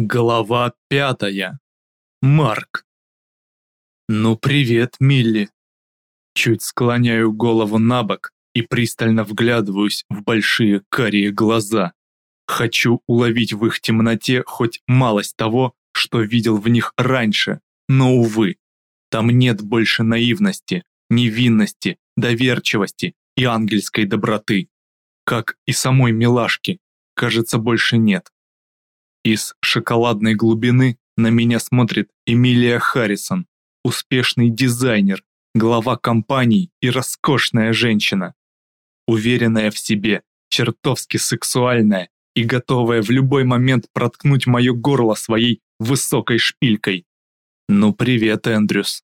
Глава пятая. Марк. Ну привет, Милли. Чуть склоняю голову на бок и пристально вглядываюсь в большие карие глаза. Хочу уловить в их темноте хоть малость того, что видел в них раньше, но, увы, там нет больше наивности, невинности, доверчивости и ангельской доброты. Как и самой милашки, кажется, больше нет. Из шоколадной глубины на меня смотрит Эмилия Харрисон, успешный дизайнер, глава компании и роскошная женщина. Уверенная в себе, чертовски сексуальная и готовая в любой момент проткнуть мое горло своей высокой шпилькой. Ну привет, Эндрюс.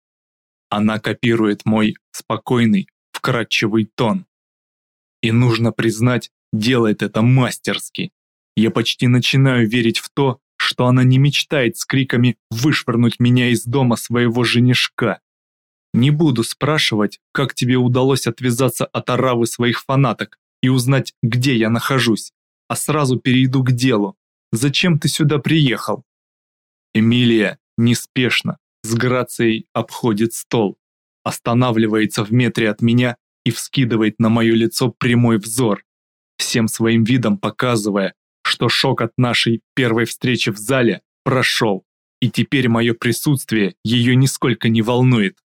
Она копирует мой спокойный, вкрадчивый тон. И нужно признать, делает это мастерски. Я почти начинаю верить в то, что она не мечтает с криками вышвырнуть меня из дома своего женишка. Не буду спрашивать, как тебе удалось отвязаться от оравы своих фанаток и узнать, где я нахожусь, а сразу перейду к делу. Зачем ты сюда приехал? Эмилия неспешно, с грацией обходит стол, останавливается в метре от меня и вскидывает на мое лицо прямой взор, всем своим видом показывая, что шок от нашей первой встречи в зале прошел, и теперь мое присутствие ее нисколько не волнует.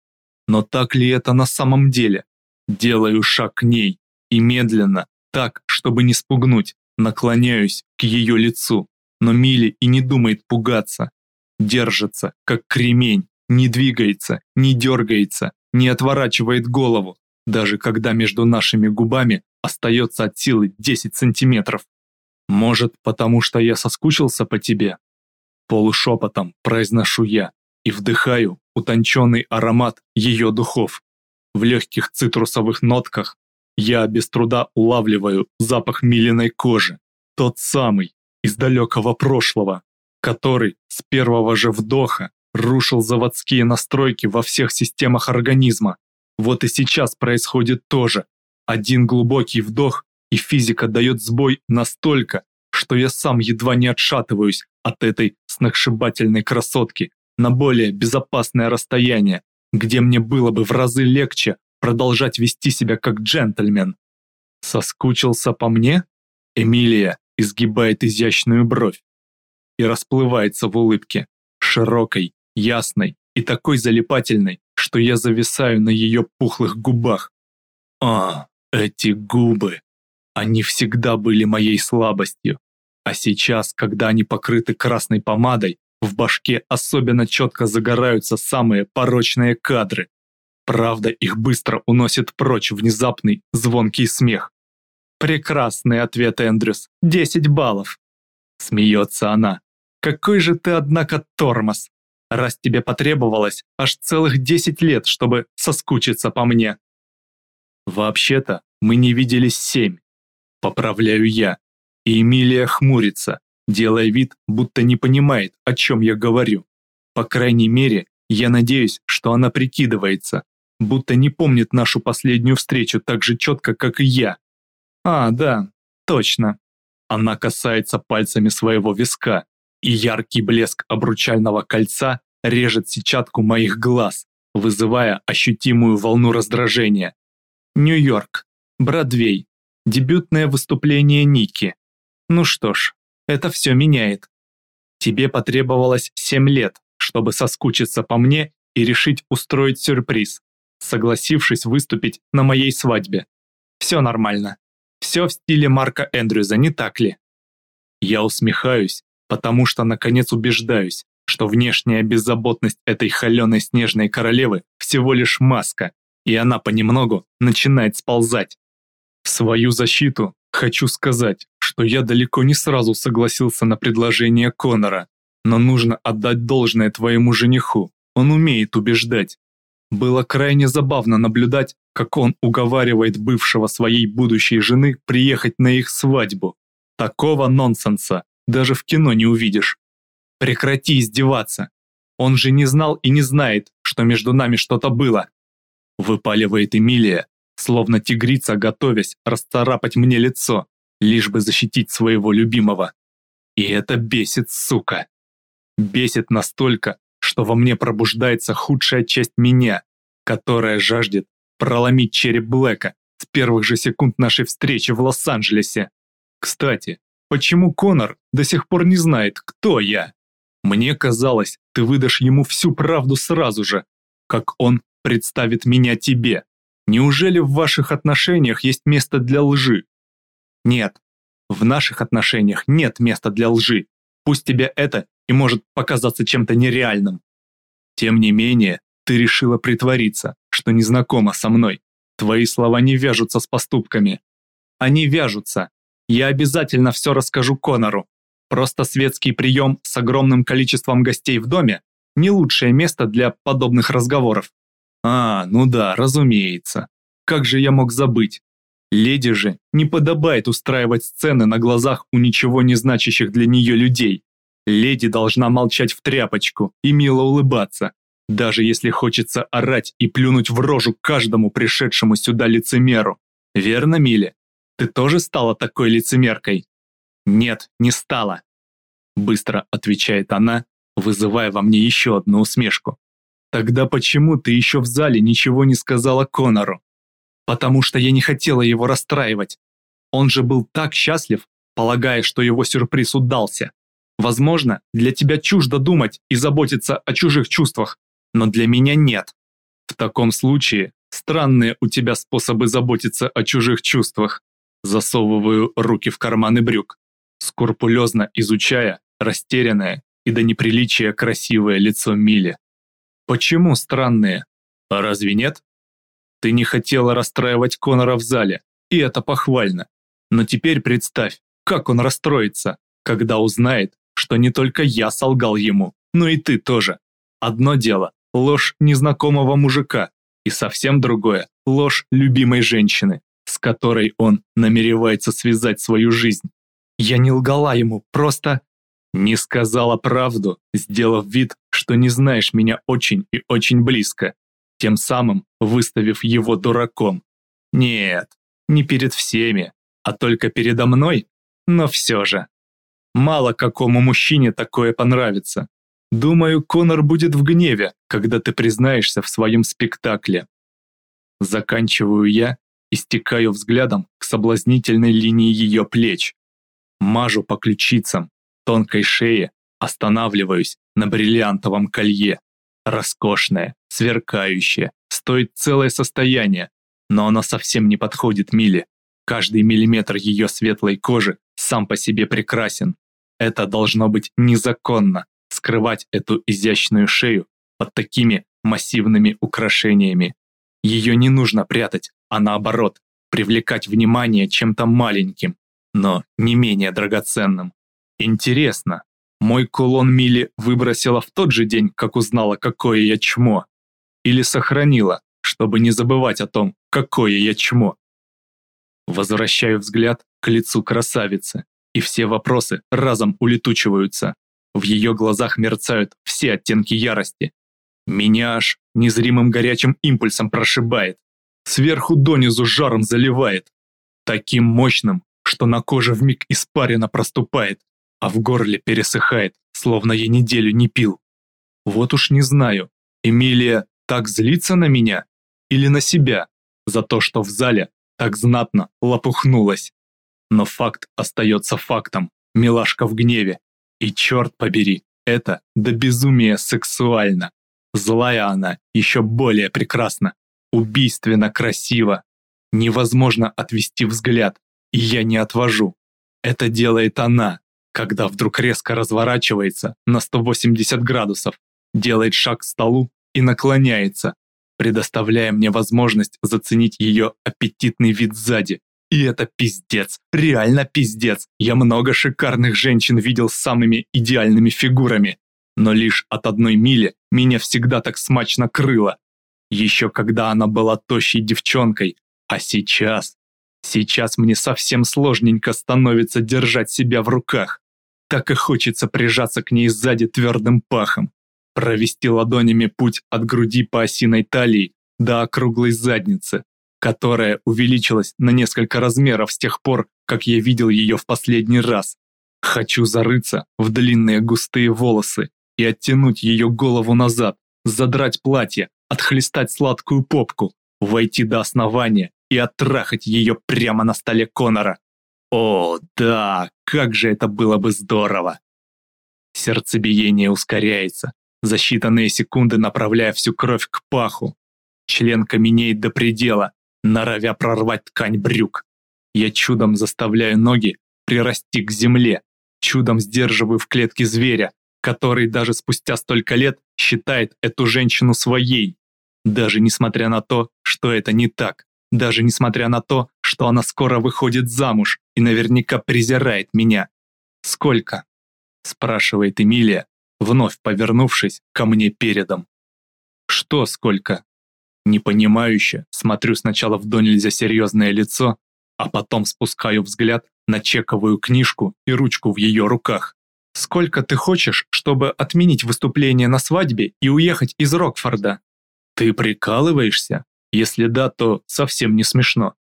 Но так ли это на самом деле? Делаю шаг к ней и медленно, так, чтобы не спугнуть, наклоняюсь к ее лицу. Но Мили и не думает пугаться. Держится, как кремень, не двигается, не дергается, не отворачивает голову, даже когда между нашими губами остается от силы 10 сантиметров. Может, потому что я соскучился по тебе? Полушепотом произношу я и вдыхаю утонченный аромат ее духов. В легких цитрусовых нотках я без труда улавливаю запах миленной кожи, тот самый из далекого прошлого, который с первого же вдоха рушил заводские настройки во всех системах организма. Вот и сейчас происходит то же. Один глубокий вдох, и физика дает сбой настолько, что я сам едва не отшатываюсь от этой сногсшибательной красотки на более безопасное расстояние, где мне было бы в разы легче продолжать вести себя как джентльмен. Соскучился по мне? Эмилия изгибает изящную бровь и расплывается в улыбке, широкой, ясной и такой залипательной, что я зависаю на ее пухлых губах. А, эти губы! Они всегда были моей слабостью. А сейчас, когда они покрыты красной помадой, в башке особенно четко загораются самые порочные кадры. Правда, их быстро уносит прочь внезапный звонкий смех. «Прекрасный ответ, Эндрюс. Десять баллов!» Смеется она. «Какой же ты, однако, тормоз! Раз тебе потребовалось аж целых десять лет, чтобы соскучиться по мне!» «Вообще-то мы не виделись семь. Поправляю я. И Эмилия хмурится, делая вид, будто не понимает, о чем я говорю. По крайней мере, я надеюсь, что она прикидывается, будто не помнит нашу последнюю встречу так же четко, как и я. А, да, точно. Она касается пальцами своего виска, и яркий блеск обручального кольца режет сетчатку моих глаз, вызывая ощутимую волну раздражения. Нью-Йорк, Бродвей, Дебютное выступление Ники. Ну что ж, это все меняет. Тебе потребовалось 7 лет, чтобы соскучиться по мне и решить устроить сюрприз, согласившись выступить на моей свадьбе. Все нормально. Все в стиле Марка Эндрюза, не так ли? Я усмехаюсь, потому что наконец убеждаюсь, что внешняя беззаботность этой холеной снежной королевы всего лишь маска, и она понемногу начинает сползать. Свою защиту хочу сказать, что я далеко не сразу согласился на предложение Конора, но нужно отдать должное твоему жениху, он умеет убеждать. Было крайне забавно наблюдать, как он уговаривает бывшего своей будущей жены приехать на их свадьбу. Такого нонсенса даже в кино не увидишь. Прекрати издеваться. Он же не знал и не знает, что между нами что-то было. Выпаливает Эмилия, словно тигрица, готовясь расцарапать мне лицо, лишь бы защитить своего любимого. И это бесит, сука. Бесит настолько, что во мне пробуждается худшая часть меня, которая жаждет проломить череп Блэка с первых же секунд нашей встречи в Лос-Анджелесе. Кстати, почему Конор до сих пор не знает, кто я? Мне казалось, ты выдашь ему всю правду сразу же, как он представит меня тебе. Неужели в ваших отношениях есть место для лжи? Нет, в наших отношениях нет места для лжи. Пусть тебе это и может показаться чем-то нереальным. Тем не менее, ты решила притвориться, что не знакома со мной. Твои слова не вяжутся с поступками. Они вяжутся. Я обязательно все расскажу Конору. Просто светский прием с огромным количеством гостей в доме – не лучшее место для подобных разговоров. А, ну да, разумеется. Как же я мог забыть? Леди же не подобает устраивать сцены на глазах у ничего не значащих для нее людей. Леди должна молчать в тряпочку и мило улыбаться, даже если хочется орать и плюнуть в рожу каждому пришедшему сюда лицемеру. Верно, Миле? Ты тоже стала такой лицемеркой? Нет, не стала. Быстро отвечает она, вызывая во мне еще одну усмешку. Тогда почему ты еще в зале ничего не сказала Конору? Потому что я не хотела его расстраивать. Он же был так счастлив, полагая, что его сюрприз удался. Возможно, для тебя чуждо думать и заботиться о чужих чувствах, но для меня нет. В таком случае, странные у тебя способы заботиться о чужих чувствах. Засовываю руки в карманы брюк, скрупулезно изучая растерянное и до неприличия красивое лицо Мили. Почему странные? А разве нет? Ты не хотела расстраивать Конора в зале, и это похвально. Но теперь представь, как он расстроится, когда узнает, что не только я солгал ему, но и ты тоже. Одно дело – ложь незнакомого мужика, и совсем другое – ложь любимой женщины, с которой он намеревается связать свою жизнь. Я не лгала ему, просто не сказала правду, сделав вид, что не знаешь меня очень и очень близко, тем самым выставив его дураком. Нет, не перед всеми, а только передо мной, но все же. Мало какому мужчине такое понравится. Думаю, Конор будет в гневе, когда ты признаешься в своем спектакле. Заканчиваю я и стекаю взглядом к соблазнительной линии ее плеч. Мажу по ключицам, тонкой шее, останавливаюсь на бриллиантовом колье. Роскошное, сверкающее, стоит целое состояние, но оно совсем не подходит Миле. Каждый миллиметр ее светлой кожи сам по себе прекрасен. Это должно быть незаконно, скрывать эту изящную шею под такими массивными украшениями. Ее не нужно прятать, а наоборот, привлекать внимание чем-то маленьким, но не менее драгоценным. Интересно, мой кулон Мили выбросила в тот же день, как узнала, какое я чмо? Или сохранила, чтобы не забывать о том, какое я чмо? Возвращаю взгляд к лицу красавицы, и все вопросы разом улетучиваются. В ее глазах мерцают все оттенки ярости. Меня аж незримым горячим импульсом прошибает. Сверху донизу жаром заливает. Таким мощным, что на коже вмиг испарина проступает, а в горле пересыхает, словно я неделю не пил. Вот уж не знаю, Эмилия так злится на меня или на себя за то, что в зале так знатно лопухнулась. Но факт остается фактом, милашка в гневе. И черт побери, это до безумия сексуально. Злая она еще более прекрасна, убийственно красиво. Невозможно отвести взгляд, и я не отвожу. Это делает она, когда вдруг резко разворачивается на 180 градусов, делает шаг к столу и наклоняется, предоставляя мне возможность заценить ее аппетитный вид сзади. И это пиздец, реально пиздец. Я много шикарных женщин видел с самыми идеальными фигурами, но лишь от одной мили меня всегда так смачно крыло. Еще когда она была тощей девчонкой, а сейчас... Сейчас мне совсем сложненько становится держать себя в руках. Так и хочется прижаться к ней сзади твердым пахом, провести ладонями путь от груди по осиной талии до округлой задницы, которая увеличилась на несколько размеров с тех пор, как я видел ее в последний раз. Хочу зарыться в длинные густые волосы и оттянуть ее голову назад, задрать платье, отхлестать сладкую попку, войти до основания и оттрахать ее прямо на столе Конора. О, да, как же это было бы здорово! Сердцебиение ускоряется, за считанные секунды направляя всю кровь к паху. Член каменеет до предела, норовя прорвать ткань брюк. Я чудом заставляю ноги прирасти к земле, чудом сдерживаю в клетке зверя, который даже спустя столько лет считает эту женщину своей. Даже несмотря на то, что это не так. Даже несмотря на то, что она скоро выходит замуж и наверняка презирает меня. «Сколько?» – спрашивает Эмилия, вновь повернувшись ко мне передом. «Что сколько?» Непонимающе смотрю сначала в до нельзя серьезное лицо, а потом спускаю взгляд на чековую книжку и ручку в ее руках. «Сколько ты хочешь, чтобы отменить выступление на свадьбе и уехать из Рокфорда?» «Ты прикалываешься? Если да, то совсем не смешно».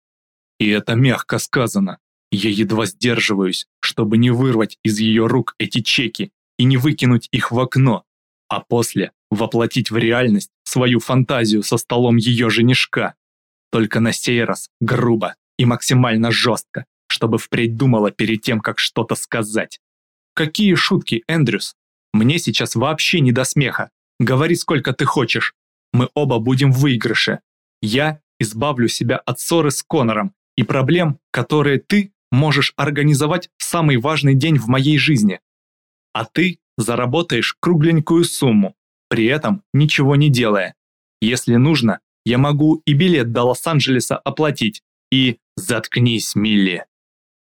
И это мягко сказано. Я едва сдерживаюсь, чтобы не вырвать из ее рук эти чеки и не выкинуть их в окно, а после воплотить в реальность свою фантазию со столом ее женишка. Только на сей раз грубо и максимально жестко, чтобы впредь думала перед тем, как что-то сказать. Какие шутки, Эндрюс? Мне сейчас вообще не до смеха. Говори сколько ты хочешь. Мы оба будем в выигрыше. Я избавлю себя от ссоры с Конором и проблем, которые ты можешь организовать в самый важный день в моей жизни. А ты заработаешь кругленькую сумму, при этом ничего не делая. Если нужно, я могу и билет до Лос-Анджелеса оплатить. И заткнись, Милли.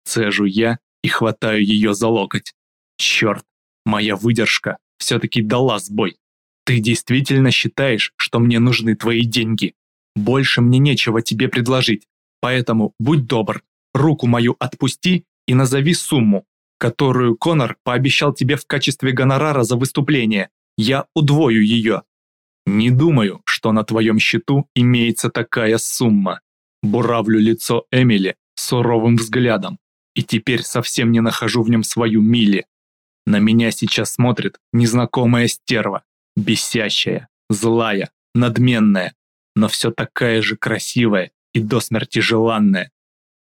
Цежу я и хватаю ее за локоть. Черт, моя выдержка все-таки дала сбой. Ты действительно считаешь, что мне нужны твои деньги? Больше мне нечего тебе предложить, поэтому будь добр, руку мою отпусти и назови сумму, которую Конор пообещал тебе в качестве гонорара за выступление. Я удвою ее. Не думаю, что на твоем счету имеется такая сумма. Буравлю лицо Эмили суровым взглядом и теперь совсем не нахожу в нем свою Милли. На меня сейчас смотрит незнакомая стерва, бесящая, злая, надменная, но все такая же красивая и до смерти желанная.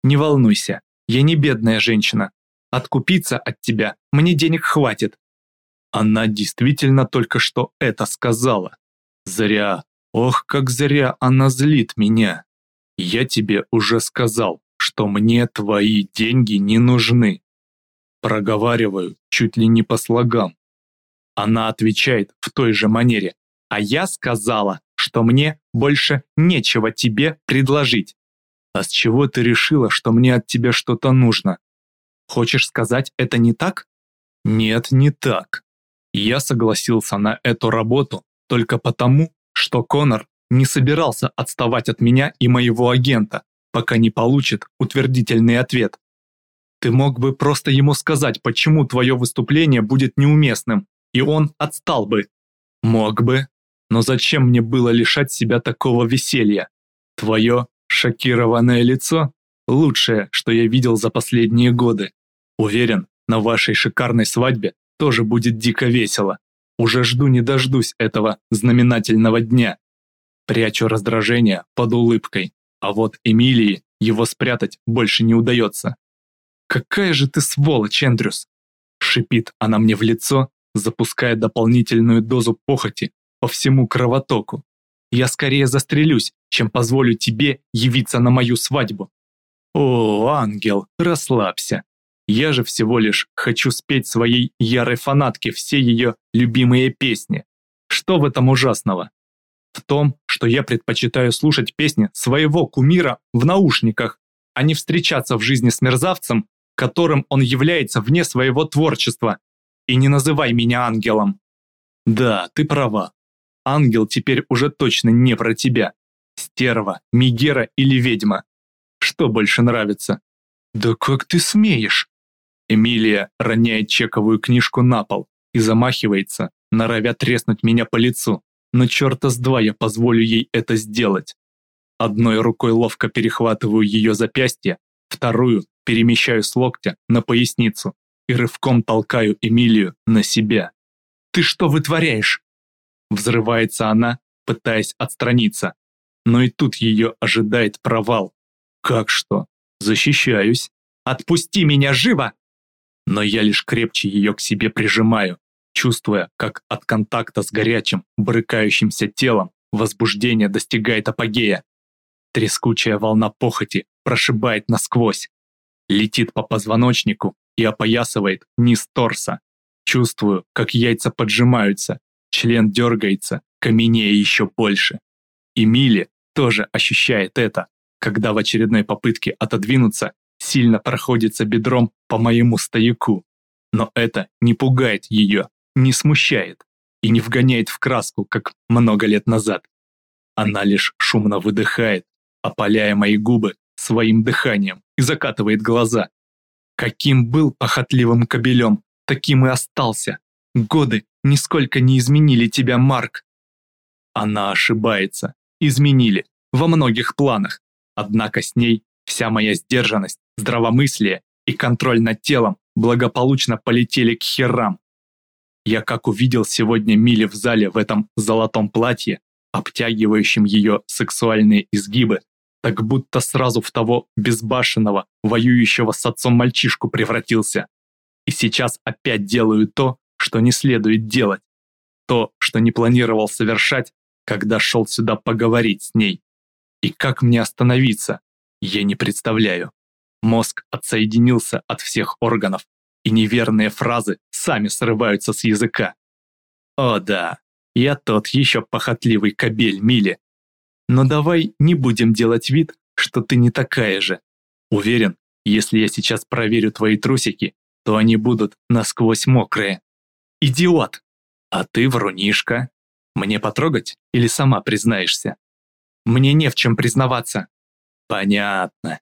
Не волнуйся, я не бедная женщина. Откупиться от тебя мне денег хватит. Она действительно только что это сказала. Зря, ох, как зря она злит меня. Я тебе уже сказал, что мне твои деньги не нужны. Проговариваю чуть ли не по слогам. Она отвечает в той же манере. А я сказала, что мне больше нечего тебе предложить. А с чего ты решила, что мне от тебя что-то нужно? Хочешь сказать, это не так? Нет, не так. Я согласился на эту работу только потому, что Конор не собирался отставать от меня и моего агента, пока не получит утвердительный ответ. Ты мог бы просто ему сказать, почему твое выступление будет неуместным, и он отстал бы. Мог бы. Но зачем мне было лишать себя такого веселья? Твое шокированное лицо – лучшее, что я видел за последние годы. Уверен, на вашей шикарной свадьбе тоже будет дико весело. Уже жду не дождусь этого знаменательного дня. Прячу раздражение под улыбкой, а вот Эмилии его спрятать больше не удается. «Какая же ты сволочь, Эндрюс!» Шипит она мне в лицо, запуская дополнительную дозу похоти по всему кровотоку. «Я скорее застрелюсь, чем позволю тебе явиться на мою свадьбу». «О, ангел, расслабься. Я же всего лишь хочу спеть своей ярой фанатке все ее любимые песни. Что в этом ужасного? В том, что я предпочитаю слушать песни своего кумира в наушниках, а не встречаться в жизни с мерзавцем, которым он является вне своего творчества. И не называй меня ангелом. Да, ты права. Ангел теперь уже точно не про тебя. Стерва, Мигера или ведьма. Что больше нравится? Да как ты смеешь? Эмилия роняет чековую книжку на пол и замахивается, норовя треснуть меня по лицу. Но черта с два я позволю ей это сделать. Одной рукой ловко перехватываю ее запястье, вторую перемещаю с локтя на поясницу и рывком толкаю Эмилию на себя. Ты что вытворяешь?» Взрывается она, пытаясь отстраниться. Но и тут ее ожидает провал. «Как что? Защищаюсь. Отпусти меня живо!» Но я лишь крепче ее к себе прижимаю, чувствуя, как от контакта с горячим, брыкающимся телом возбуждение достигает апогея. Трескучая волна похоти прошибает насквозь, летит по позвоночнику и опоясывает низ торса. Чувствую, как яйца поджимаются, член дергается, каменея еще больше. И Милли тоже ощущает это, когда в очередной попытке отодвинуться сильно проходится бедром по моему стояку. Но это не пугает ее, не смущает и не вгоняет в краску, как много лет назад. Она лишь шумно выдыхает, опаляя мои губы своим дыханием и закатывает глаза. Каким был похотливым кобелем, таким и остался. Годы нисколько не изменили тебя, Марк. Она ошибается. Изменили. Во многих планах. Однако с ней вся моя сдержанность, здравомыслие и контроль над телом благополучно полетели к херам. Я как увидел сегодня Мили в зале в этом золотом платье, обтягивающем ее сексуальные изгибы, так будто сразу в того безбашенного, воюющего с отцом мальчишку превратился. И сейчас опять делаю то, что не следует делать. То, что не планировал совершать, когда шел сюда поговорить с ней. И как мне остановиться, я не представляю. Мозг отсоединился от всех органов, и неверные фразы сами срываются с языка. О да, я тот еще похотливый кобель Мили. Но давай не будем делать вид, что ты не такая же. Уверен, если я сейчас проверю твои трусики, то они будут насквозь мокрые. Идиот! А ты врунишка. Мне потрогать или сама признаешься? Мне не в чем признаваться. Понятно.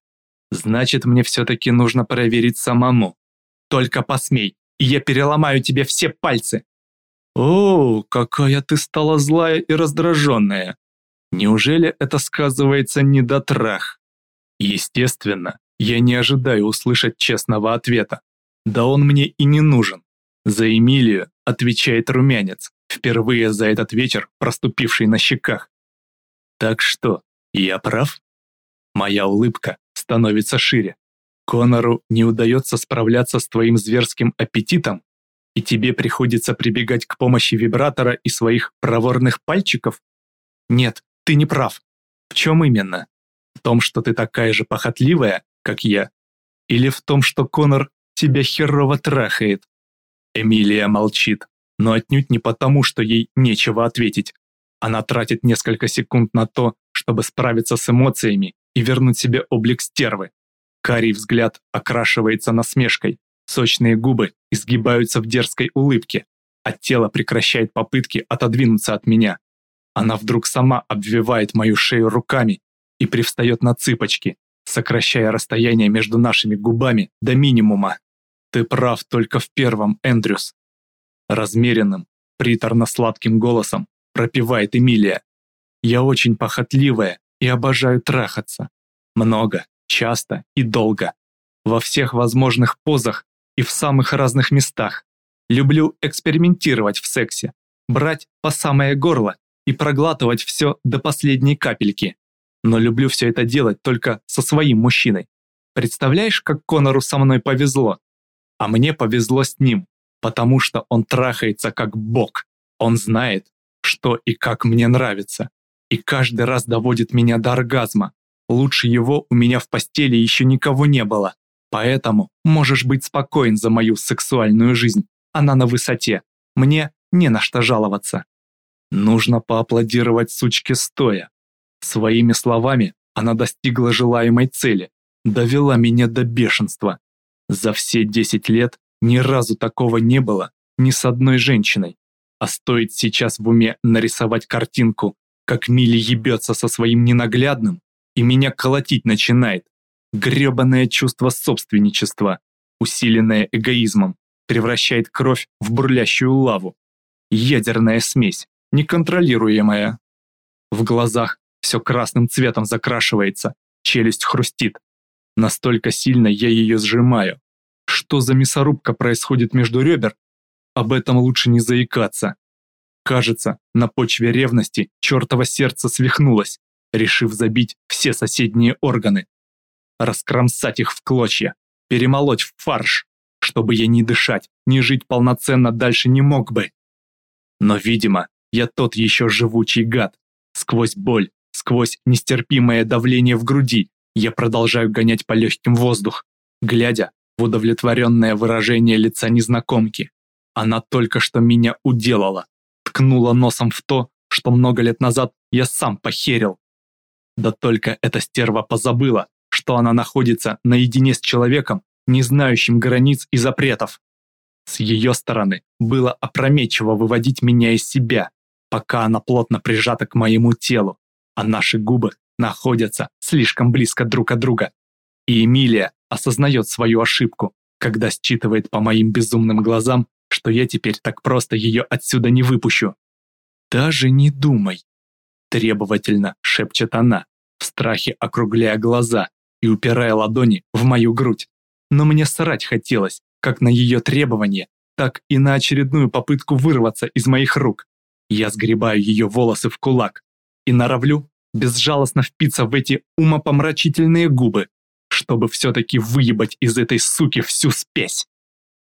Значит, мне все-таки нужно проверить самому. Только посмей, и я переломаю тебе все пальцы. О, какая ты стала злая и раздраженная. Неужели это сказывается недотрах? Естественно, я не ожидаю услышать честного ответа. Да он мне и не нужен. За Эмилию отвечает румянец, впервые за этот вечер проступивший на щеках. Так что, я прав? Моя улыбка становится шире. Конору не удается справляться с твоим зверским аппетитом, и тебе приходится прибегать к помощи вибратора и своих проворных пальчиков? Нет, ты не прав. В чем именно? В том, что ты такая же похотливая, как я? Или в том, что Конор тебя херово трахает? Эмилия молчит, но отнюдь не потому, что ей нечего ответить. Она тратит несколько секунд на то, чтобы справиться с эмоциями и вернуть себе облик стервы. Карий взгляд окрашивается насмешкой, сочные губы изгибаются в дерзкой улыбке, а тело прекращает попытки отодвинуться от меня. Она вдруг сама обвивает мою шею руками и привстает на цыпочки, сокращая расстояние между нашими губами до минимума. Ты прав только в первом, Эндрюс. Размеренным, приторно-сладким голосом пропевает Эмилия. Я очень похотливая и обожаю трахаться. Много, часто и долго. Во всех возможных позах и в самых разных местах. Люблю экспериментировать в сексе, брать по самое горло и проглатывать все до последней капельки. Но люблю все это делать только со своим мужчиной. Представляешь, как Конору со мной повезло? А мне повезло с ним, потому что он трахается как бог. Он знает, что и как мне нравится. И каждый раз доводит меня до оргазма. Лучше его у меня в постели еще никого не было. Поэтому можешь быть спокоен за мою сексуальную жизнь. Она на высоте. Мне не на что жаловаться. Нужно поаплодировать сучке стоя. Своими словами она достигла желаемой цели, довела меня до бешенства. За все 10 лет ни разу такого не было ни с одной женщиной. А стоит сейчас в уме нарисовать картинку, как Милли ебется со своим ненаглядным, и меня колотить начинает. Гребанное чувство собственничества, усиленное эгоизмом, превращает кровь в бурлящую лаву. Ядерная смесь, неконтролируемая. В глазах все красным цветом закрашивается, челюсть хрустит. Настолько сильно я ее сжимаю. Что за мясорубка происходит между ребер? об этом лучше не заикаться. Кажется, на почве ревности чертово сердце свихнулось, решив забить все соседние органы. Раскромсать их в клочья, перемолоть в фарш, чтобы я ни дышать, ни жить полноценно дальше не мог бы. Но, видимо, я тот еще живучий гад. Сквозь боль, сквозь нестерпимое давление в груди я продолжаю гонять по легким воздух, глядя в удовлетворенное выражение лица незнакомки. Она только что меня уделала, ткнула носом в то, что много лет назад я сам похерил. Да только эта стерва позабыла, что она находится наедине с человеком, не знающим границ и запретов. С ее стороны было опрометчиво выводить меня из себя, пока она плотно прижата к моему телу, а наши губы находятся слишком близко друг от друга. И Эмилия осознает свою ошибку, когда считывает по моим безумным глазам, что я теперь так просто ее отсюда не выпущу. «Даже не думай», – требовательно шепчет она, в страхе округляя глаза и упирая ладони в мою грудь. Но мне срать хотелось, как на ее требования, так и на очередную попытку вырваться из моих рук. Я сгребаю ее волосы в кулак и норовлю безжалостно впиться в эти умопомрачительные губы, чтобы все-таки выебать из этой суки всю спесь.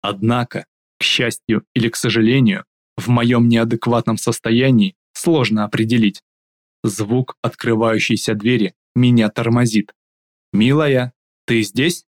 Однако, к счастью или к сожалению, в моем неадекватном состоянии сложно определить. Звук открывающейся двери меня тормозит. «Милая, ты здесь?»